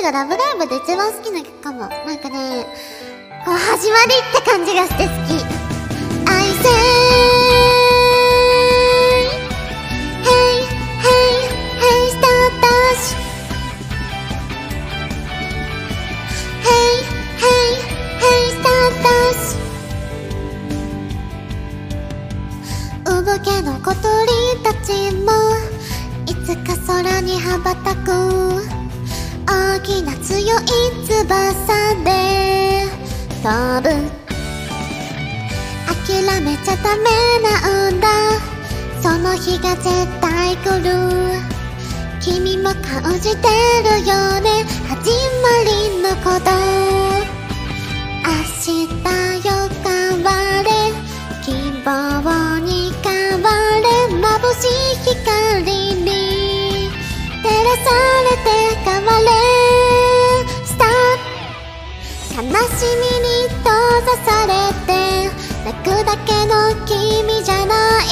ちがラブライブで一番好きな曲かも。なんかね、こう始まりって感じがして好き。I say, hey, hey, hey, stardust. Hey, hey, hey, stardust. 産毛の小鳥たちもいつか空に羽ばたく大きな強い翼で飛ぶ。諦めちゃダメなんだ。その日が絶対来る。君も感じてるよね。始まりのこと。悲しみに閉ざされて泣くだけの君じゃない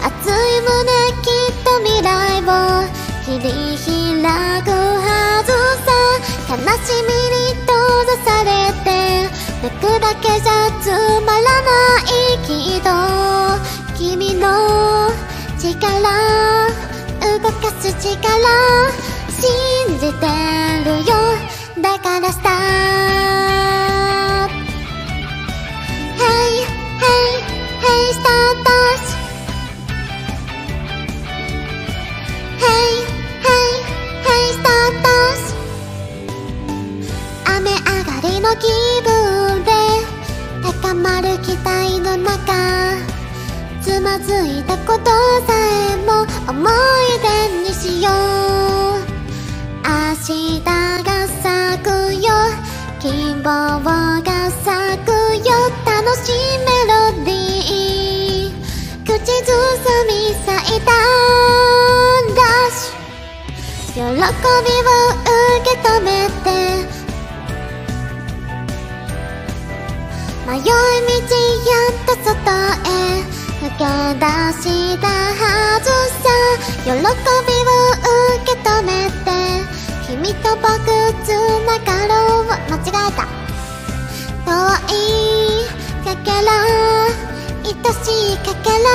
熱い胸きっと未来を切り開くはずさ悲しみに閉ざされて泣くだけじゃつまらないけど君の力動かす力信じてるよだからスターまる期待の中つまずいたことさえも思い出にしよう。明日が咲くよ希望が咲くよ楽しいメロディー口ずさみ咲いたダッシュ喜びを受け止めて迷い道やっと外へ抜け出したはずさ喜びを受け止めて君と僕つながろう。間違えた。遠いかけら愛しいかけら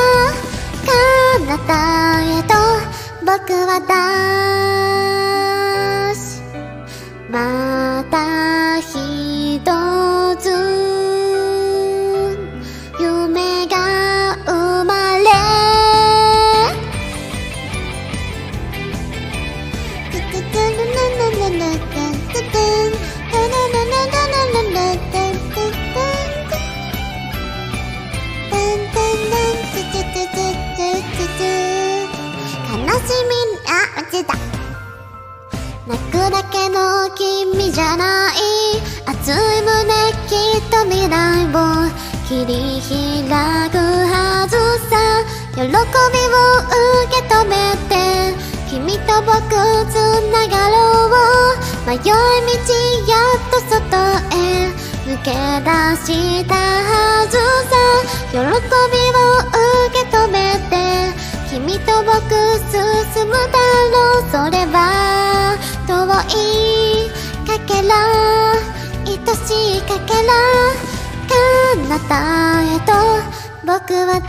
彼方へと僕はダッシュ。また一つ泣くだけの君じゃない熱い胸きっと未来を切り開くはずさ喜びを受け止めて君と僕つながろう迷い道やっと外へ抜け出したはずさ喜びを受けて君と僕進むだろう。それは遠いかけら愛しいかけら。彼方へと僕は